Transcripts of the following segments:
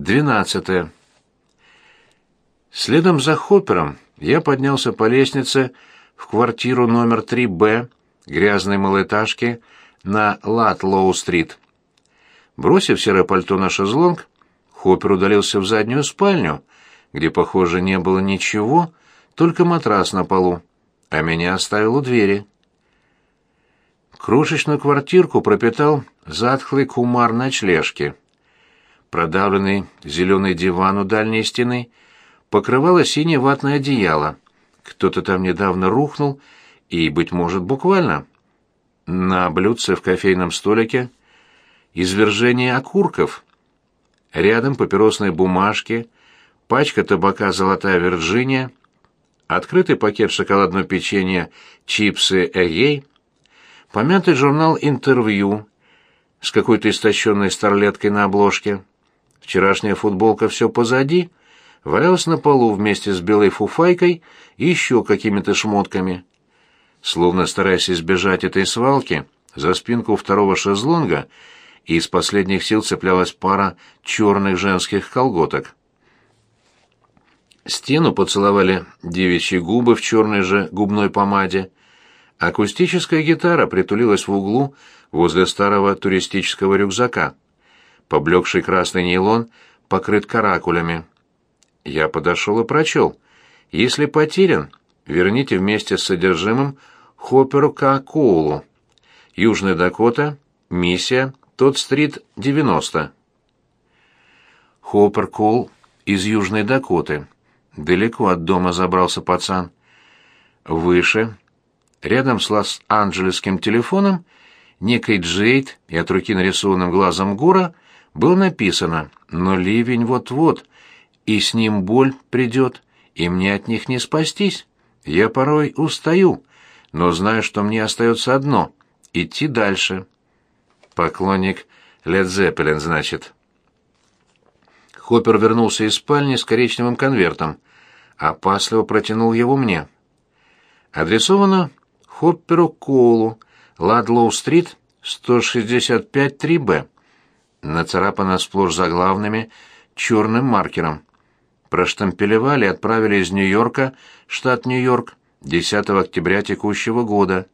12. Следом за Хоппером я поднялся по лестнице в квартиру номер 3Б грязной малоэтажки на Латлоу-стрит. Бросив серое пальто на шезлонг, Хоппер удалился в заднюю спальню, где, похоже, не было ничего, только матрас на полу, а меня оставил у двери. Крошечную квартирку пропитал затхлый кумар ночлежки — Продавленный зеленый диван у дальней стены покрывало синее ватное одеяло. Кто-то там недавно рухнул, и, быть может, буквально. На блюдце в кофейном столике извержение окурков. Рядом папиросные бумажки, пачка табака «Золотая Вирджиния», открытый пакет шоколадного печенья «Чипсы Эгей», помятый журнал «Интервью» с какой-то истощенной старлеткой на обложке. Вчерашняя футболка все позади, валялась на полу вместе с белой фуфайкой и еще какими-то шмотками. Словно стараясь избежать этой свалки, за спинку второго шезлонга из последних сил цеплялась пара черных женских колготок. Стену поцеловали девичьи губы в черной же губной помаде. Акустическая гитара притулилась в углу возле старого туристического рюкзака. Поблекший красный нейлон покрыт каракулями. Я подошел и прочел. Если потерян, верните вместе с содержимым Хопперу Коулу. Южная Дакота, миссия, Тот-стрит, 90. Хоппер Коул из Южной Дакоты. Далеко от дома забрался пацан. Выше, рядом с Лос-Анджелесским телефоном, некой Джейд и от руки нарисованным глазом Гора — было написано «Но ливень вот-вот, и с ним боль придет, и мне от них не спастись. Я порой устаю, но знаю, что мне остается одно — идти дальше». Поклонник Лед Зеппелин, значит. Хоппер вернулся из спальни с коричневым конвертом, опасливо протянул его мне. Адресовано Хопперу Коулу, Ладлоу-стрит, 165-3Б нацарапано сплошь заглавными черным маркером. Проштампелевали и отправили из Нью-Йорка, штат Нью-Йорк, 10 октября текущего года.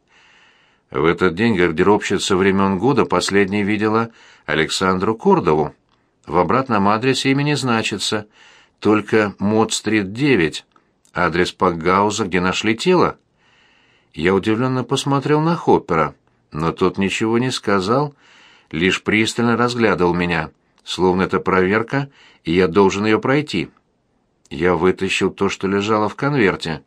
В этот день гардеробщица времен года последней видела Александру Кордову. В обратном адресе имени значится, только Мод-стрит 9, адрес Пакгауза, где нашли тело. Я удивленно посмотрел на Хоппера, но тот ничего не сказал, — лишь пристально разглядывал меня, словно это проверка, и я должен ее пройти. Я вытащил то, что лежало в конверте.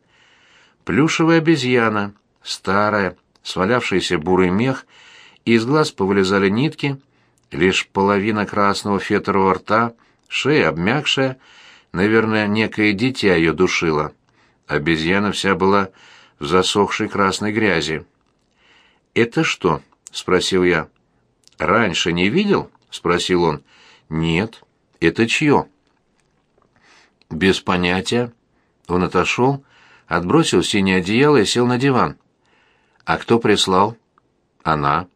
Плюшевая обезьяна, старая, свалявшийся бурый мех, из глаз повылезали нитки, лишь половина красного фетрового рта, шея обмякшая, наверное, некое дитя ее душило. Обезьяна вся была в засохшей красной грязи. «Это что?» — спросил я. «Раньше не видел?» — спросил он. «Нет. Это чье?» «Без понятия». Он отошел, отбросил синее одеяло и сел на диван. «А кто прислал?» «Она».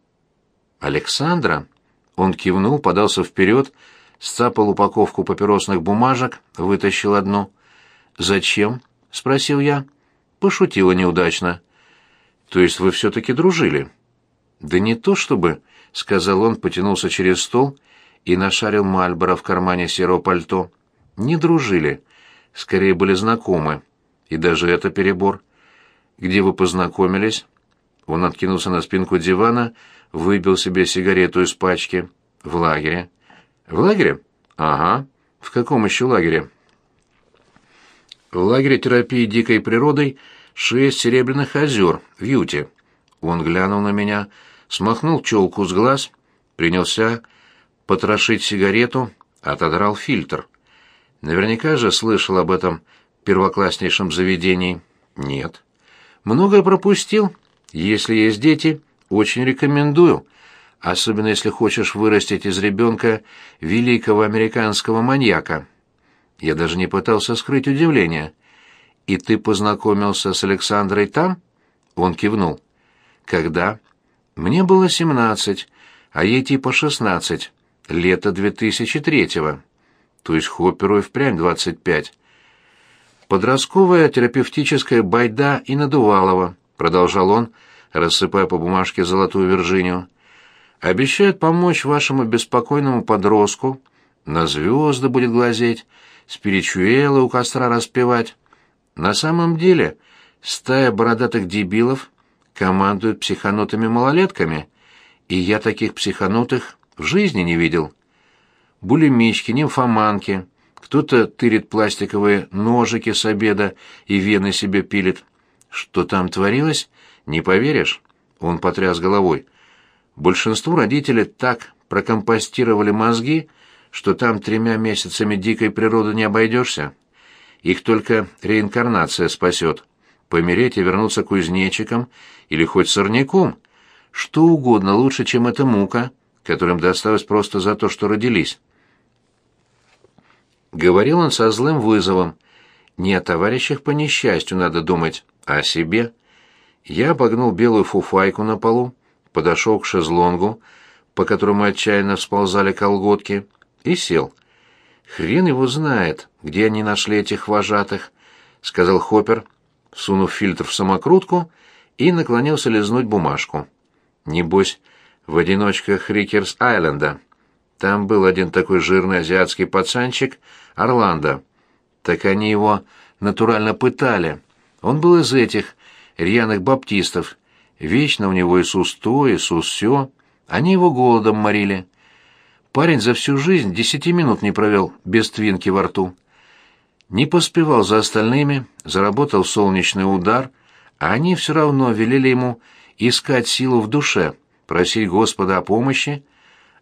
«Александра?» Он кивнул, подался вперед, сцапал упаковку папиросных бумажек, вытащил одну. «Зачем?» — спросил я. Пошутила неудачно. «То есть вы все-таки дружили?» «Да не то чтобы...» — сказал он, потянулся через стол и нашарил Мальборо в кармане серого пальто. Не дружили, скорее были знакомы. И даже это перебор. Где вы познакомились? Он откинулся на спинку дивана, выбил себе сигарету из пачки. В лагере. В лагере? Ага. В каком еще лагере? В лагере терапии дикой природой шесть серебряных озер в Юте. Он глянул на меня, смахнул челку с глаз, принялся потрошить сигарету, отодрал фильтр. Наверняка же слышал об этом первокласснейшем заведении. Нет. Многое пропустил. Если есть дети, очень рекомендую. Особенно если хочешь вырастить из ребенка великого американского маньяка. Я даже не пытался скрыть удивление. «И ты познакомился с Александрой там?» Он кивнул. «Когда?» Мне было семнадцать, а ей типа шестнадцать, лето две тысячи третьего. то есть Хопперу и впрямь 25. «Подростковая терапевтическая байда и надувалова», — продолжал он, рассыпая по бумажке золотую Вирджинию. «Обещают помочь вашему беспокойному подростку, на звезды будет глазеть, спиричуэлы у костра распевать. На самом деле стая бородатых дебилов командует психанутыми-малолетками, и я таких психанутых в жизни не видел. Булимички, нимфоманки, кто-то тырит пластиковые ножики с обеда и вены себе пилит. Что там творилось, не поверишь. Он потряс головой. Большинству родителей так прокомпостировали мозги, что там тремя месяцами дикой природы не обойдешься. Их только реинкарнация спасет. Помереть и вернуться кузнечиком или хоть сорняком. Что угодно лучше, чем эта мука, которым досталось просто за то, что родились. Говорил он со злым вызовом. Не о товарищах по несчастью надо думать, а о себе. Я обогнул белую фуфайку на полу, подошел к шезлонгу, по которому отчаянно всползали колготки, и сел. «Хрен его знает, где они нашли этих вожатых», — сказал Хоппер, сунув фильтр в самокрутку и наклонился лизнуть бумажку. «Небось, в одиночках Рикерс-Айленда». Там был один такой жирный азиатский пацанчик, Орландо. Так они его натурально пытали. Он был из этих, рьяных баптистов. Вечно у него Иисус то, Иисус сё. Они его голодом морили. Парень за всю жизнь десяти минут не провел без твинки во рту. Не поспевал за остальными, заработал солнечный удар, а они все равно велели ему искать силу в душе, просить Господа о помощи,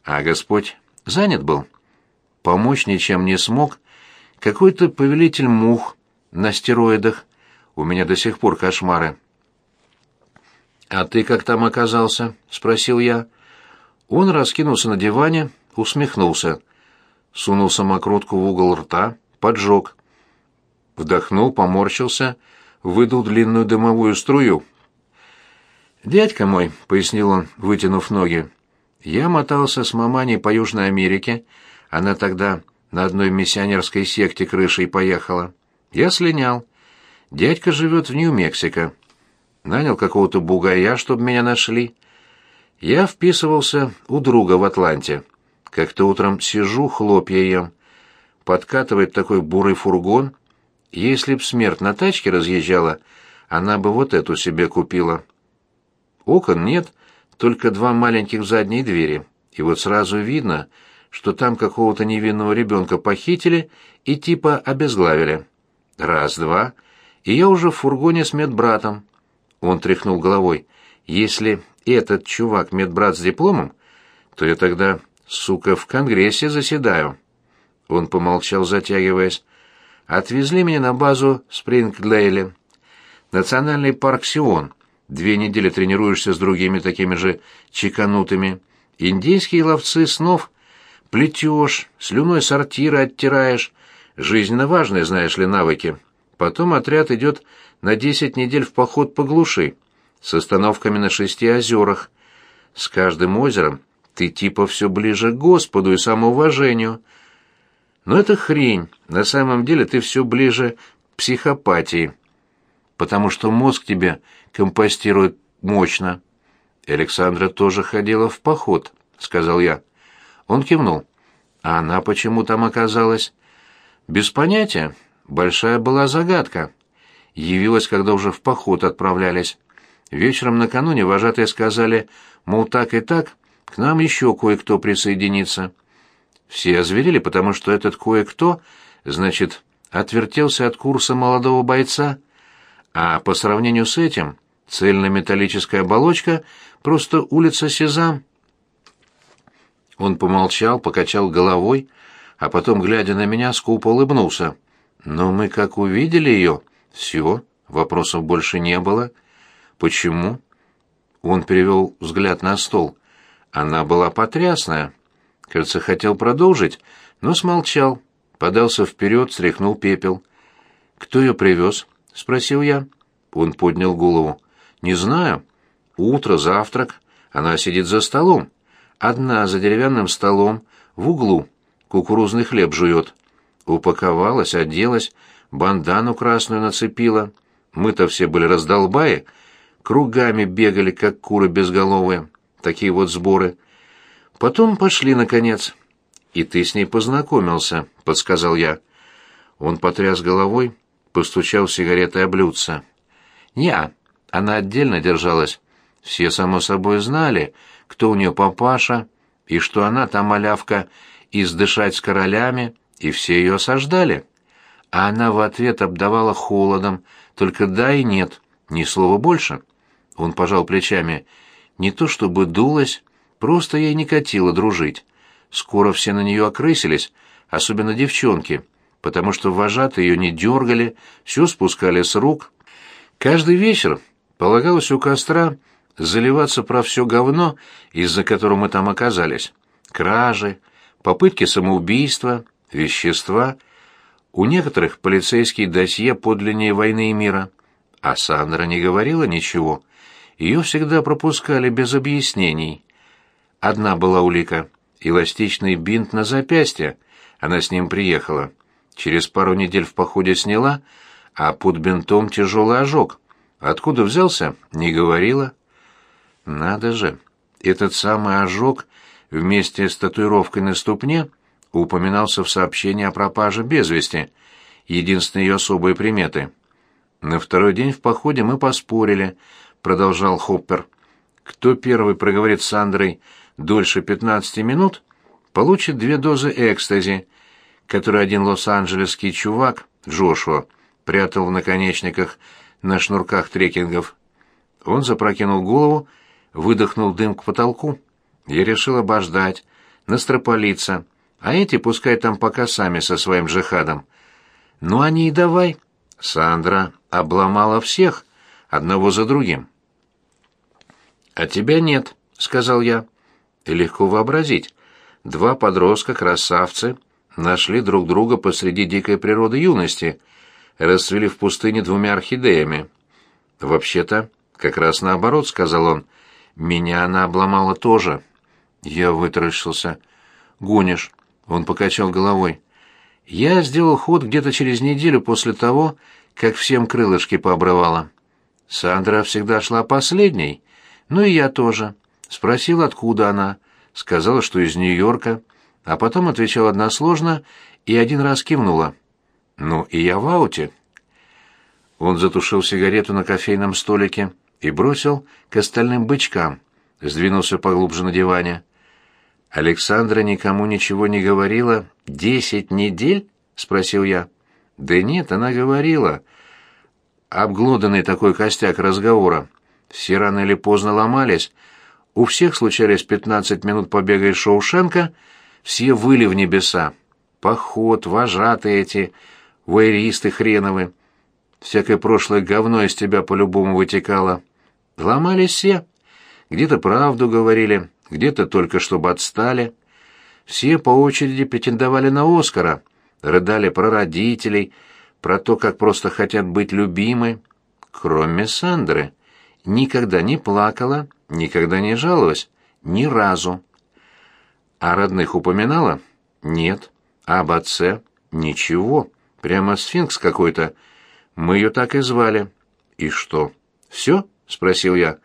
а Господь Занят был. Помочь ничем не смог. Какой-то повелитель мух на стероидах. У меня до сих пор кошмары. «А ты как там оказался?» — спросил я. Он раскинулся на диване, усмехнулся. Сунул самокрутку в угол рта, поджег. Вдохнул, поморщился, выдул длинную дымовую струю. «Дядька мой», — пояснил он, вытянув ноги, — я мотался с маманей по Южной Америке, она тогда на одной миссионерской секте крышей поехала. Я слинял. Дядька живет в Нью-Мексико. Нанял какого-то бугая, чтобы меня нашли. Я вписывался у друга в Атланте. Как-то утром сижу, хлопья ем. Подкатывает такой бурый фургон. Если б смерть на тачке разъезжала, она бы вот эту себе купила. Окон нет, только два маленьких задние двери, и вот сразу видно, что там какого-то невинного ребенка похитили и типа обезглавили. Раз-два, и я уже в фургоне с медбратом. Он тряхнул головой. Если этот чувак медбрат с дипломом, то я тогда, сука, в Конгрессе заседаю. Он помолчал, затягиваясь. Отвезли меня на базу Спринг-Лейли. Национальный парк Сион. Две недели тренируешься с другими такими же чеканутыми. Индийские ловцы снов плетешь, слюной сортира оттираешь. Жизненно важные, знаешь ли, навыки. Потом отряд идет на десять недель в поход по глуши, с остановками на шести озерах. С каждым озером ты типа все ближе к Господу и самоуважению. Но это хрень, на самом деле ты все ближе к психопатии, потому что мозг тебе компостирует мощно. Александра тоже ходила в поход, сказал я. Он кивнул. А она почему там оказалась? Без понятия. Большая была загадка. Явилась, когда уже в поход отправлялись. Вечером накануне вожатые сказали, мол, так и так, к нам еще кое-кто присоединится. Все озверели, потому что этот кое-кто, значит, отвертелся от курса молодого бойца, а по сравнению с этим Цельнометаллическая оболочка — просто улица Сезам. Он помолчал, покачал головой, а потом, глядя на меня, скупо улыбнулся. Но мы как увидели ее, все, вопросов больше не было. Почему? Он перевел взгляд на стол. Она была потрясная. Кажется, хотел продолжить, но смолчал, подался вперед, стряхнул пепел. «Кто ее привез?» — спросил я. Он поднял голову. «Не знаю. Утро, завтрак. Она сидит за столом. Одна за деревянным столом, в углу. Кукурузный хлеб жует. Упаковалась, оделась, бандану красную нацепила. Мы-то все были раздолбаи, кругами бегали, как куры безголовые. Такие вот сборы. Потом пошли, наконец. «И ты с ней познакомился», — подсказал я. Он потряс головой, постучал сигаретой о блюдце. «Не, она отдельно держалась. Все, само собой, знали, кто у нее папаша, и что она, та малявка, издышать с королями, и все ее осаждали. А она в ответ обдавала холодом, только да и нет, ни слова больше. Он пожал плечами. Не то чтобы дулась, просто ей не катило дружить. Скоро все на нее окрысились, особенно девчонки, потому что вожатые ее не дергали, все спускали с рук. Каждый вечер полагалось у костра заливаться про все говно, из-за которого мы там оказались. Кражи, попытки самоубийства, вещества. У некоторых полицейские досье подлиннее войны и мира. А Сандра не говорила ничего. Ее всегда пропускали без объяснений. Одна была улика — эластичный бинт на запястье. Она с ним приехала. Через пару недель в походе сняла, а под бинтом тяжелый ожог. Откуда взялся, не говорила. Надо же, этот самый ожог вместе с татуировкой на ступне упоминался в сообщении о пропаже без вести, единственной ее особой приметы. На второй день в походе мы поспорили, продолжал Хоппер. Кто первый проговорит с Андрой дольше 15 минут, получит две дозы экстази, которые один лос-анджелесский чувак, Джошуа, прятал в наконечниках на шнурках трекингов. Он запрокинул голову, выдохнул дым к потолку. Я решил обождать, настропалиться, а эти пускай там пока сами со своим джихадом. Ну они и давай. Сандра обломала всех, одного за другим. «А тебя нет», — сказал я. Легко вообразить. Два подростка-красавцы нашли друг друга посреди дикой природы юности, расцвели в пустыне двумя орхидеями. «Вообще-то, как раз наоборот», — сказал он, — меня она обломала тоже. Я вытаращился. Гонишь. Он покачал головой. Я сделал ход где-то через неделю после того, как всем крылышки пообрывала. Сандра всегда шла последней. Ну и я тоже. Спросил, откуда она. Сказала, что из Нью-Йорка. А потом отвечала односложно и один раз кивнула. Ну и я в ауте. Он затушил сигарету на кофейном столике и бросил к остальным бычкам, сдвинулся поглубже на диване. Александра никому ничего не говорила десять недель? спросил я. Да нет, она говорила. Обглоданный такой костяк разговора. Все рано или поздно ломались. У всех случались пятнадцать минут побега из Шоушенка, все выли в небеса. Поход, вожатые эти, вайристы хреновы. Всякое прошлое говно из тебя по-любому вытекало. Ломались все. Где-то правду говорили, где-то только чтобы отстали. Все по очереди претендовали на Оскара, рыдали про родителей, про то, как просто хотят быть любимы. Кроме Сандры. Никогда не плакала, никогда не жаловалась. Ни разу. А родных упоминала? Нет. А об отце? Ничего. Прямо сфинкс какой-то. Мы ее так и звали. И что? Все? спросил я.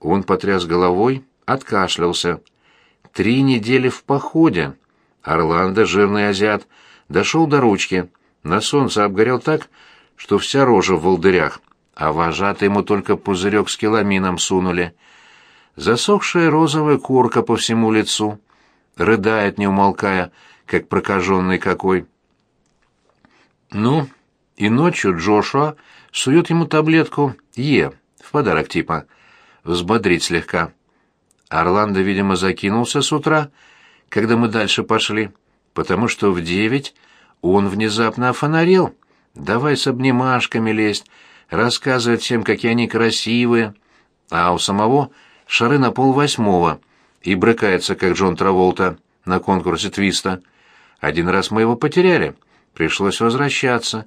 Он потряс головой, откашлялся. Три недели в походе. Орландо, жирный азиат, дошел до ручки. На солнце обгорел так, что вся рожа в волдырях, а вожатый ему только пузырек с келамином сунули. Засохшая розовая корка по всему лицу. Рыдает, не умолкая, как прокаженный какой. Ну, и ночью Джошуа сует ему таблетку Е в подарок типа. Взбодрить слегка. Орландо, видимо, закинулся с утра, когда мы дальше пошли, потому что в девять он внезапно офонарел. Давай с обнимашками лезть, рассказывать всем, какие они красивые. А у самого шары на пол восьмого и брыкается, как Джон Траволта на конкурсе твиста. Один раз мы его потеряли, пришлось возвращаться.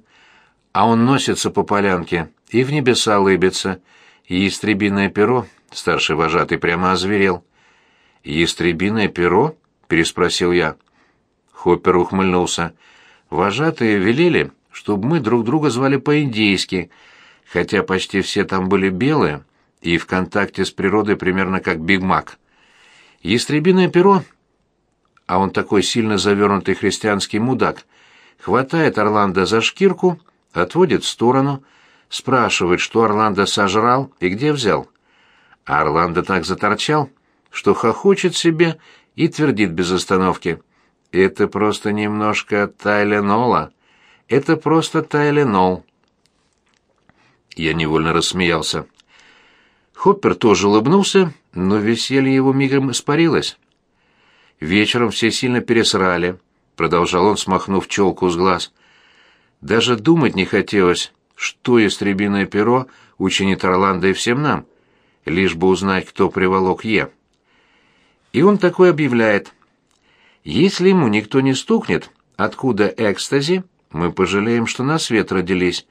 А он носится по полянке и в небеса лыбится, Ястребиное перо, старший вожатый прямо озверел. Ястребиное перо? переспросил я. Хоппер ухмыльнулся. Вожатые велели, чтобы мы друг друга звали по-индейски, хотя почти все там были белые и в контакте с природой примерно как Биг Мак. Ястребиное перо, а он такой сильно завернутый христианский мудак, хватает Орландо за шкирку, отводит в сторону, спрашивает, что Орландо сожрал и где взял. А Орландо так заторчал, что хохочет себе и твердит без остановки. «Это просто немножко тайленола. Это просто тайленол». Я невольно рассмеялся. Хоппер тоже улыбнулся, но веселье его мигом испарилось. Вечером все сильно пересрали, продолжал он, смахнув челку с глаз. Даже думать не хотелось, что ястребиное перо учинит Орландо и всем нам, лишь бы узнать, кто приволок Е. И он такой объявляет. Если ему никто не стукнет, откуда экстази, мы пожалеем, что на свет родились.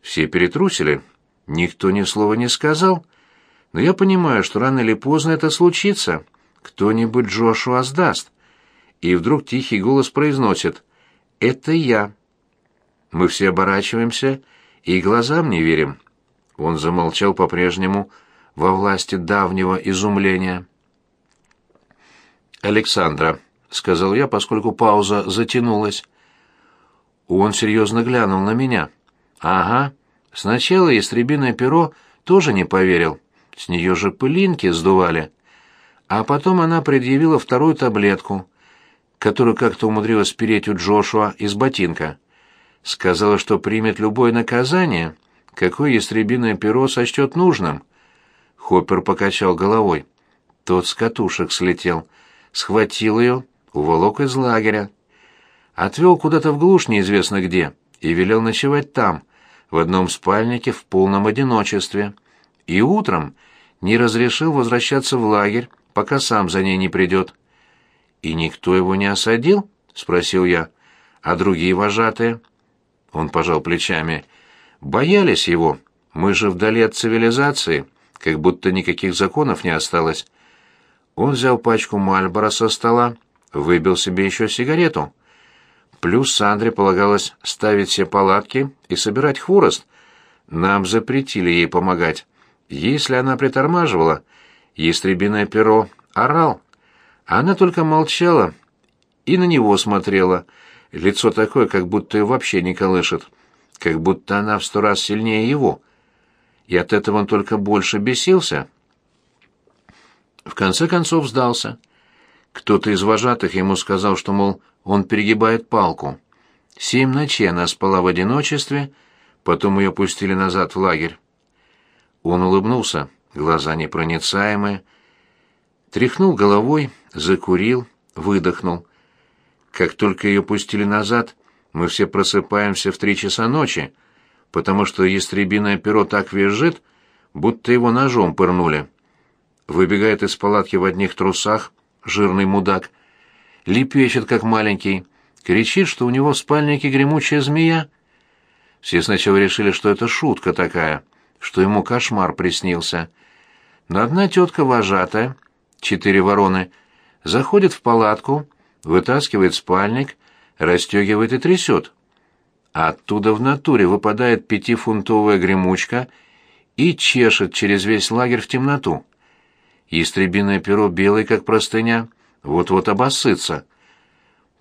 Все перетрусили, никто ни слова не сказал, но я понимаю, что рано или поздно это случится. Кто-нибудь Джошуа сдаст. И вдруг тихий голос произносит «Это я». Мы все оборачиваемся и глазам не верим. Он замолчал по-прежнему во власти давнего изумления. «Александра», — сказал я, поскольку пауза затянулась. Он серьезно глянул на меня. «Ага. Сначала ястребиное перо тоже не поверил. С нее же пылинки сдували. А потом она предъявила вторую таблетку, которую как-то умудрилась спереть у Джошуа из ботинка. Сказала, что примет любое наказание, какое ястребиное перо сочтет нужным. Хоппер покачал головой. Тот с катушек слетел, схватил ее, уволок из лагеря. Отвел куда-то в глушь неизвестно где и велел ночевать там, в одном спальнике в полном одиночестве. И утром не разрешил возвращаться в лагерь, пока сам за ней не придет. «И никто его не осадил?» — спросил я. «А другие вожатые?» Он пожал плечами. «Боялись его. Мы же вдали от цивилизации, как будто никаких законов не осталось». Он взял пачку Мальбора со стола, выбил себе еще сигарету. Плюс Сандре полагалось ставить все палатки и собирать хворост. Нам запретили ей помогать. Если она притормаживала, ястребиное перо орал. Она только молчала и на него смотрела. Лицо такое, как будто ее вообще не колышет. Как будто она в сто раз сильнее его. И от этого он только больше бесился. В конце концов сдался. Кто-то из вожатых ему сказал, что, мол, он перегибает палку. Семь ночей она спала в одиночестве, потом ее пустили назад в лагерь. Он улыбнулся, глаза непроницаемые, тряхнул головой, закурил, выдохнул. Как только ее пустили назад, мы все просыпаемся в три часа ночи, потому что ястребиное перо так визжит, будто его ножом пырнули. Выбегает из палатки в одних трусах, жирный мудак, лепечет, как маленький, кричит, что у него в спальнике гремучая змея. Все сначала решили, что это шутка такая — что ему кошмар приснился. Но одна тетка вожатая, четыре вороны, заходит в палатку, вытаскивает спальник, расстегивает и трясет. А оттуда в натуре выпадает пятифунтовая гремучка и чешет через весь лагерь в темноту. Истребиное перо белое, как простыня, вот-вот обоссытся.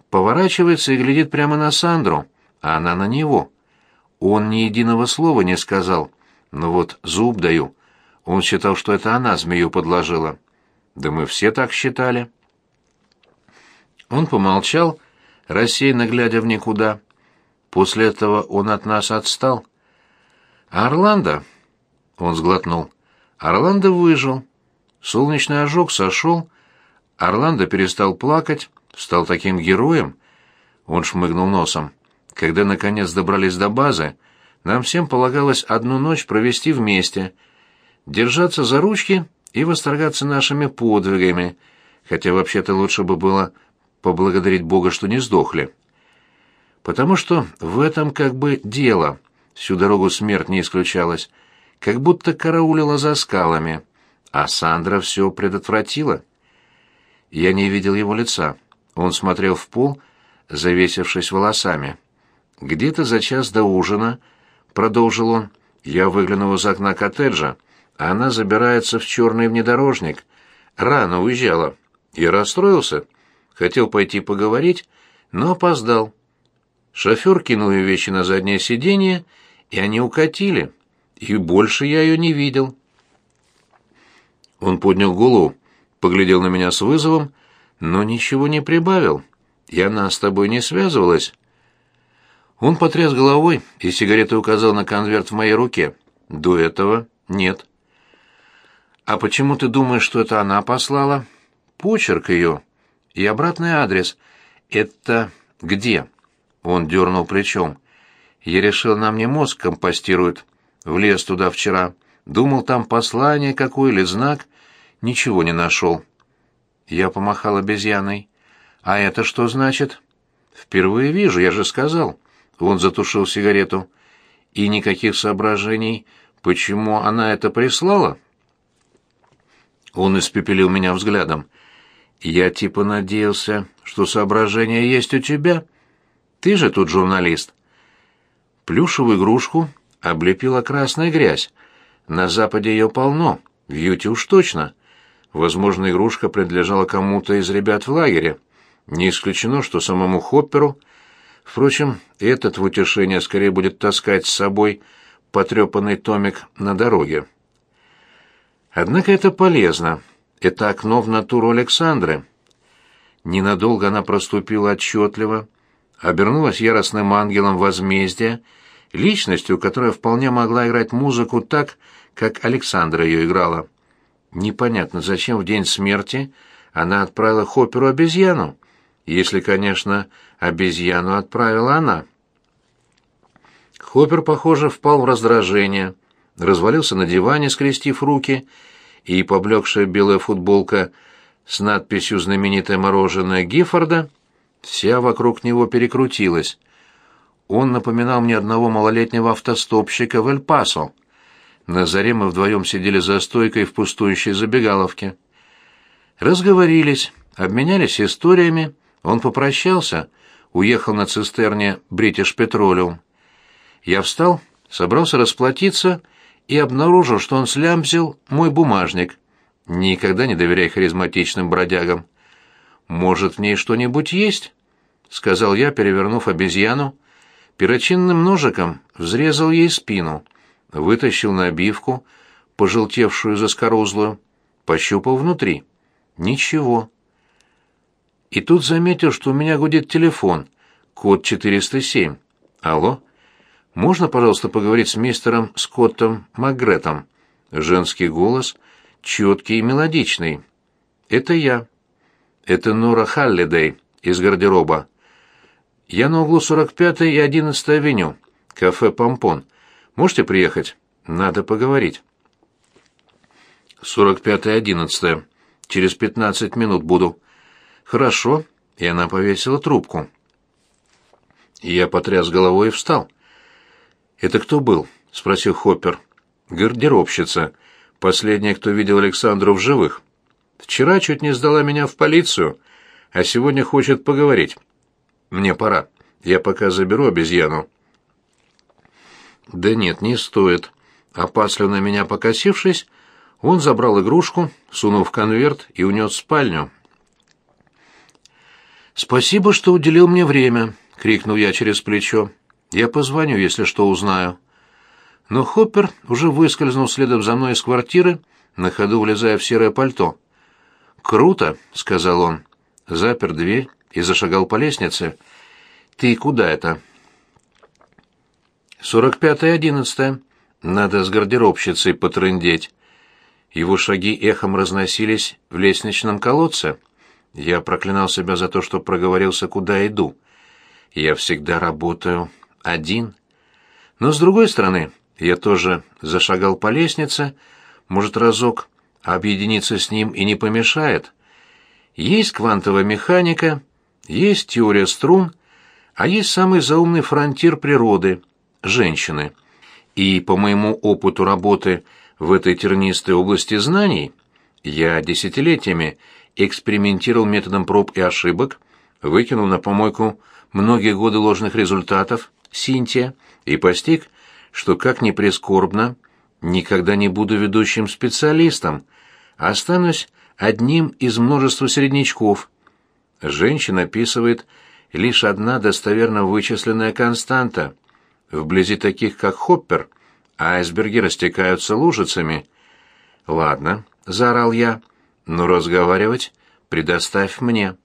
Поворачивается и глядит прямо на Сандру, а она на него. Он ни единого слова не сказал, но вот зуб даю. Он считал, что это она змею подложила. Да мы все так считали. Он помолчал, рассеянно глядя в никуда. После этого он от нас отстал. А Орландо... Он сглотнул. Орландо выжил. Солнечный ожог сошел. Орландо перестал плакать, стал таким героем. Он шмыгнул носом. Когда, наконец, добрались до базы, нам всем полагалось одну ночь провести вместе, держаться за ручки и восторгаться нашими подвигами, хотя вообще-то лучше бы было поблагодарить Бога, что не сдохли. Потому что в этом как бы дело, всю дорогу смерть не исключалась, как будто караулила за скалами, а Сандра все предотвратила. Я не видел его лица. Он смотрел в пол, завесившись волосами. «Где-то за час до ужина», — продолжил он, — «я выглянул из окна коттеджа, а она забирается в черный внедорожник. Рано уезжала. Я расстроился. Хотел пойти поговорить, но опоздал. Шофер кинул ее вещи на заднее сиденье, и они укатили. И больше я ее не видел». Он поднял голову, поглядел на меня с вызовом, но ничего не прибавил. И она с тобой не связывалась. Он потряс головой и сигаретой указал на конверт в моей руке. До этого нет. А почему ты думаешь, что это она послала? Почерк ее. И обратный адрес. Это где? Он дернул плечом. Я решил, на мне мозг компостирует. Влез туда вчера. Думал, там послание какое или знак. Ничего не нашел. Я помахал обезьяной. «А это что значит?» «Впервые вижу, я же сказал». Он затушил сигарету. «И никаких соображений, почему она это прислала?» Он испепелил меня взглядом. «Я типа надеялся, что соображения есть у тебя. Ты же тут журналист». Плюшевую игрушку облепила красная грязь. На Западе ее полно, в Юте уж точно. Возможно, игрушка принадлежала кому-то из ребят в лагере. Не исключено, что самому Хопперу. Впрочем, этот в утешение скорее будет таскать с собой потрепанный томик на дороге. Однако это полезно. Это окно в натуру Александры. Ненадолго она проступила отчетливо, обернулась яростным ангелом возмездия, личностью, которая вполне могла играть музыку так, как Александра ее играла. Непонятно, зачем в день смерти она отправила Хопперу обезьяну, если, конечно, обезьяну отправила она. Хоппер, похоже, впал в раздражение, развалился на диване, скрестив руки, и поблекшая белая футболка с надписью «Знаменитое мороженое Гиффорда» вся вокруг него перекрутилась. Он напоминал мне одного малолетнего автостопщика в Эль-Пасо. На заре мы вдвоем сидели за стойкой в пустующей забегаловке. Разговорились, обменялись историями, он попрощался, уехал на цистерне British Petroleum. Я встал, собрался расплатиться и обнаружил, что он слямзил мой бумажник. Никогда не доверяй харизматичным бродягам. «Может, в ней что-нибудь есть?» — сказал я, перевернув обезьяну. Перочинным ножиком взрезал ей спину — вытащил набивку, пожелтевшую заскорузлую, пощупал внутри. Ничего. И тут заметил, что у меня гудит телефон, код 407. Алло? Можно, пожалуйста, поговорить с мистером Скоттом Макгретом? Женский голос, четкий и мелодичный. Это я. Это Нора Халлидей из гардероба. Я на углу 45 и 11 авеню. Кафе «Помпон». Можете приехать? Надо поговорить. 45-11. Через 15 минут буду. Хорошо. И она повесила трубку. Я потряс головой и встал. Это кто был? спросил Хоппер. Гардеробщица. Последняя, кто видел Александру в живых. Вчера чуть не сдала меня в полицию, а сегодня хочет поговорить. Мне пора. Я пока заберу обезьяну. «Да нет, не стоит». Опасливо на меня покосившись, он забрал игрушку, сунул в конверт и унес в спальню. «Спасибо, что уделил мне время», — крикнул я через плечо. «Я позвоню, если что узнаю». Но Хоппер уже выскользнул следом за мной из квартиры, на ходу влезая в серое пальто. «Круто», — сказал он. Запер дверь и зашагал по лестнице. «Ты куда это?» «Сорок пятое одиннадцатое. Надо с гардеробщицей потрындеть». Его шаги эхом разносились в лестничном колодце. Я проклинал себя за то, что проговорился, куда иду. Я всегда работаю один. Но, с другой стороны, я тоже зашагал по лестнице, может, разок объединиться с ним и не помешает. Есть квантовая механика, есть теория струн, а есть самый заумный фронтир природы — женщины. И по моему опыту работы в этой тернистой области знаний, я десятилетиями экспериментировал методом проб и ошибок, выкинул на помойку многие годы ложных результатов, Синтия, и постиг, что, как ни прискорбно, никогда не буду ведущим специалистом, а останусь одним из множества середнячков. Женщина описывает лишь одна достоверно вычисленная константа. Вблизи таких, как Хоппер, айсберги растекаются лужицами. «Ладно», — заорал я, — «но разговаривать предоставь мне».